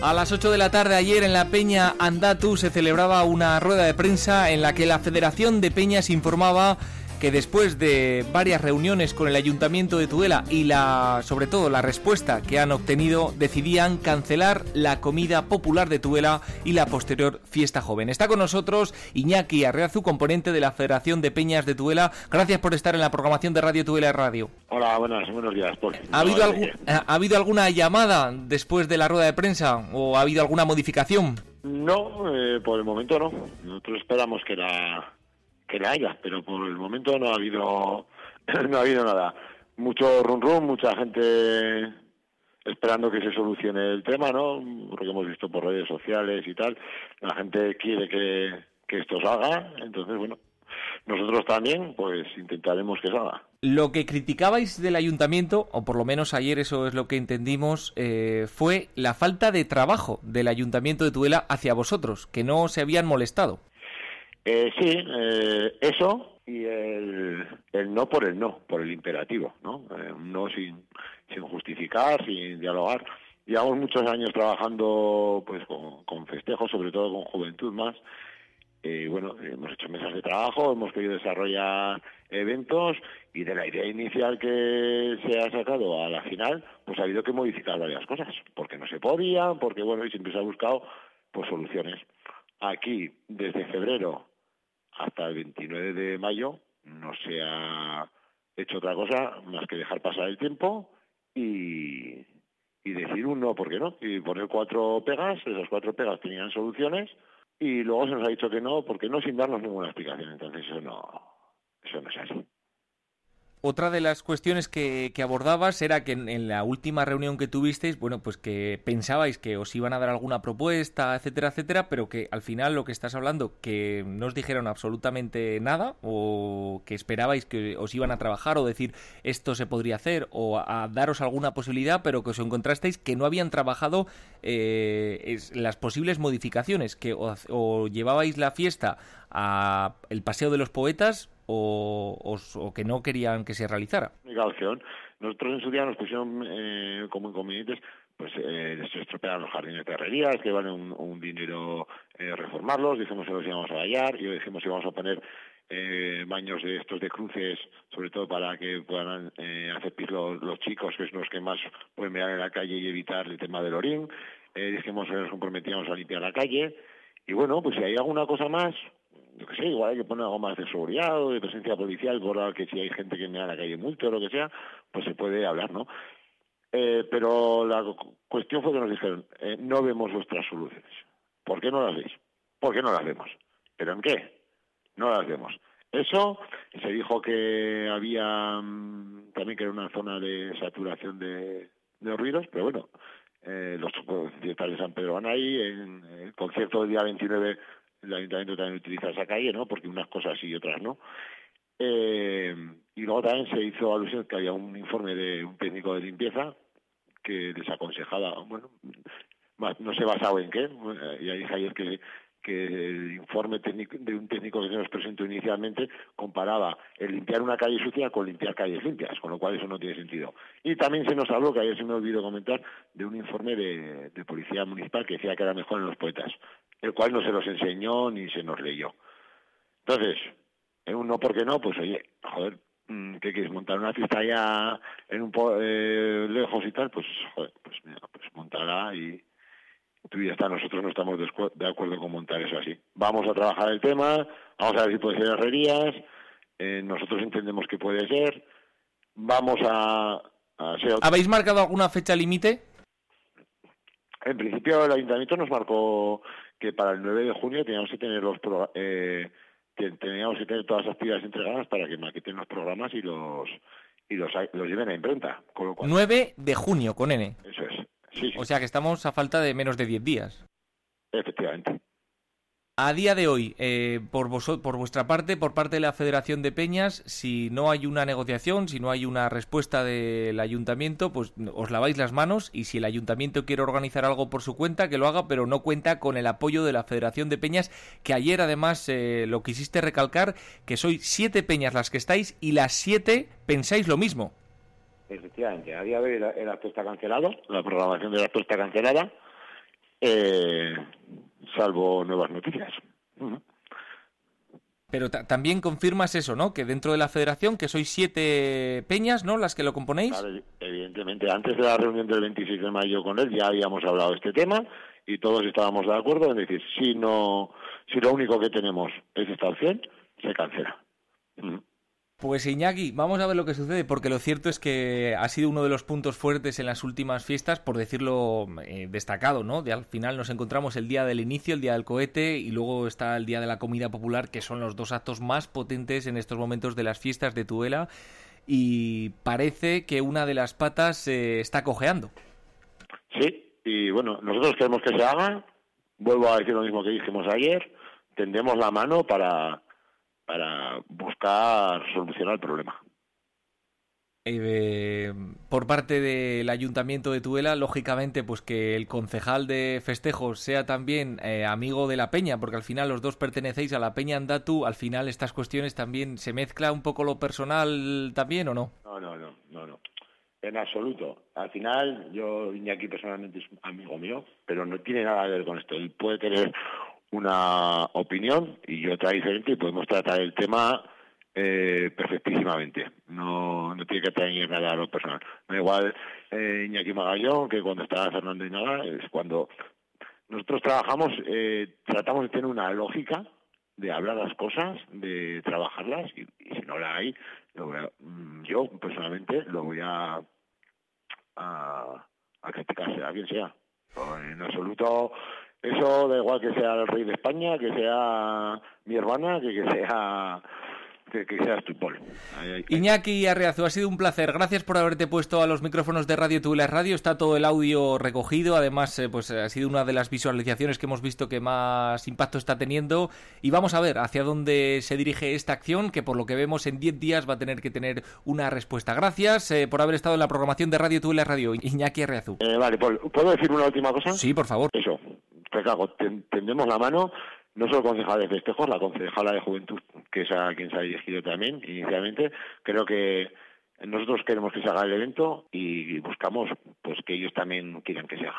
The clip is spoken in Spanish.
A las 8 de la tarde ayer en la Peña Andatu se celebraba una rueda de prensa en la que la Federación de Peñas informaba que después de varias reuniones con el Ayuntamiento de Tudela y la sobre todo la respuesta que han obtenido decidían cancelar la comida popular de Tudela y la posterior fiesta joven. Está con nosotros Iñaki Arreazu, componente de la Federación de Peñas de Tudela. Gracias por estar en la programación de Radio Tudela Radio. Hola, buenas, buenos días. ¿Ha, habido ¿Ha habido alguna llamada después de la rueda de prensa o ha habido alguna modificación? No, eh, por el momento no. Nosotros esperamos que la que la haya, pero por el momento no ha habido no ha habido nada. Mucho run run, mucha gente esperando que se solucione el tema, ¿no? Porque hemos visto por redes sociales y tal, la gente quiere que, que esto salga, entonces bueno, nosotros también pues intentaremos que salga. Lo que criticabais del ayuntamiento, o por lo menos ayer eso es lo que entendimos, eh, fue la falta de trabajo del ayuntamiento de Tudela hacia vosotros, que no se habían molestado. Eh, sí, eh, eso y el, el, no por el no, por el imperativo, ¿no? Eh, no sin, sin justificar, sin dialogar. Llevamos muchos años trabajando pues con, festejos, sobre todo con juventud más. Y bueno, hemos hecho mesas de trabajo, hemos querido desarrollar eventos y de la idea inicial que se ha sacado a la final, pues ha habido que modificar varias cosas, porque no se podía, porque bueno, y siempre se ha buscado pues soluciones. Aquí, desde febrero hasta el 29 de mayo no se ha hecho otra cosa más que dejar pasar el tiempo y, y decir un no, ¿por qué no? Y poner cuatro pegas, esas cuatro pegas tenían soluciones y luego se nos ha dicho que no, porque no sin darnos ninguna explicación. Entonces eso no, eso no es así. Otra de las cuestiones que, abordabas era que en, la última reunión que tuvisteis, bueno, pues que pensabais que os iban a dar alguna propuesta, etcétera, etcétera, pero que al final lo que estás hablando, que no os dijeron absolutamente nada, o que esperabais que os iban a trabajar, o decir esto se podría hacer, o a, daros alguna posibilidad, pero que os encontrasteis que no habían trabajado eh, las posibles modificaciones, que o, llevabais la fiesta a el Paseo de los Poetas, o, que no querían que se realizara. Nosotros en su día nos pusieron eh, como inconvenientes pues eh, se estropearon los jardines de herrerías, que vale un, dinero eh, reformarlos, dijimos que los íbamos a vallar, y dijimos que íbamos a poner eh, baños de estos de cruces, sobre todo para que puedan eh, hacer pis los, chicos, que son los que más pueden mirar en la calle y evitar el tema del orín. Eh, dijimos que nos comprometíamos a limpiar la calle. Y bueno, pues si hay alguna cosa más, yo qué sé, igual hay que poner algo más de seguridad o de presencia policial, por que si hay gente que me da la calle multa o lo que sea, pues se puede hablar, ¿no? Eh, pero la cuestión fue que nos dijeron, eh, no vemos vuestras soluciones. ¿Por qué no las veis? ¿Por qué no las vemos? ¿Pero en qué? No las vemos. Eso, se dijo que había mm, también que era una zona de saturación de, de ruidos, pero bueno, eh, los conciertos de San Pedro van ahí, en el concierto del día 29 el ayuntamiento también utiliza esa calle, ¿no? Porque unas cosas y otras no. Eh, y luego también se hizo alusión que había un informe de un técnico de limpieza que desaconsejaba, bueno, no sé basado en qué, y ahí ayer que, que el informe técnico, de un técnico que se nos presentó inicialmente comparaba el limpiar una calle sucia con limpiar calles limpias, con lo cual eso no tiene sentido. Y también se nos habló, que ayer se me olvidó comentar, de un informe de policía municipal que decía que era mejor en los poetas el cual no se los enseñó ni se nos leyó. Entonces, en un no porque no, pues oye, joder, mm, ¿qué quieres? ¿Montar una fiesta allá en un po eh, lejos y tal? Pues, joder, pues mira, pues montará y tú ya está, nosotros no estamos de acuerdo con montar eso así. Vamos a trabajar el tema, vamos a ver si puede ser herrerías, eh, nosotros entendemos que puede ser, vamos a, a ¿Habéis marcado alguna fecha límite? En principio el ayuntamiento nos marcó que para el 9 de junio teníamos que tener los eh, teníamos que tener todas las actividades entregadas para que maqueten los programas y los y los, los lleven a imprenta. Con 9 de junio con N. Eso es. O sea que estamos a falta de menos de 10 días. Efectivamente. A día de hoy, eh, por, por vuestra parte, por parte de la Federación de Peñas, si no hay una negociación, si no hay una respuesta del ayuntamiento, pues os laváis las manos y si el ayuntamiento quiere organizar algo por su cuenta, que lo haga, pero no cuenta con el apoyo de la Federación de Peñas, que ayer además eh, lo quisiste recalcar, que sois siete peñas las que estáis y las siete pensáis lo mismo. Efectivamente, a día de hoy el acto está cancelado, la programación del acto está cancelada eh, salvo nuevas noticias. Pero también confirmas eso, ¿no? Que dentro de la federación, que sois siete peñas, ¿no? Las que lo componéis. Claro, evidentemente, antes de la reunión del 26 de mayo con él ya habíamos hablado de este tema y todos estábamos de acuerdo en decir, si no, si lo único que tenemos es esta opción, se cancela. Pues Iñaki, vamos a ver lo que sucede, porque lo cierto es que ha sido uno de los puntos fuertes en las últimas fiestas, por decirlo eh, destacado, ¿no? Al final nos encontramos el día del inicio, el día del cohete, y luego está el día de la comida popular, que son los dos actos más potentes en estos momentos de las fiestas de Tuela, y parece que una de las patas se está cojeando. Sí, y bueno, nosotros queremos que se haga, vuelvo a decir lo mismo que dijimos ayer, tendemos la mano para para buscar solucionar el problema. Eh, por parte del Ayuntamiento de Tudela, lógicamente, pues que el concejal de festejos sea también eh, amigo de la Peña, porque al final los dos pertenecéis a la Peña Andatu, al final estas cuestiones también se mezcla un poco lo personal también o no? No, no, no, no, no. En absoluto. Al final, yo Iñaki personalmente es amigo mío, pero no tiene nada que ver con esto. Él puede tener una opinión y otra diferente y podemos tratar el tema eh, perfectísimamente. No, no tiene que tener nada a lo personal. Da igual eh, Iñaki Magallón que cuando estaba Fernando Inaga, es cuando nosotros trabajamos, eh, tratamos de tener una lógica de hablar las cosas, de trabajarlas y, si no la hay, mm, yo personalmente lo voy a, a, a criticar, sea quien sea. En absoluto eso da igual que sea el rey de España, que sea mi hermana, que, que sea que, que seas tu Iñaki Arreazu, ha sido un placer. Gracias por haberte puesto a los micrófonos de Radio Tula Radio. Está todo el audio recogido. Además, eh, pues ha sido una de las visualizaciones que hemos visto que más impacto está teniendo. Y vamos a ver hacia dónde se dirige esta acción, que por lo que vemos en 10 días va a tener que tener una respuesta. Gracias eh, por haber estado en la programación de Radio Tula Radio. Iñaki Arreazu. Eh, vale, ¿puedo decir una última cosa? Sí, por favor. Eso, claro, tendemos la mano no solo concejala de festejos, la concejala de juventud, que es a quien se ha dirigido también inicialmente, creo que nosotros queremos que se haga el evento y buscamos pues que ellos también quieran que se haga.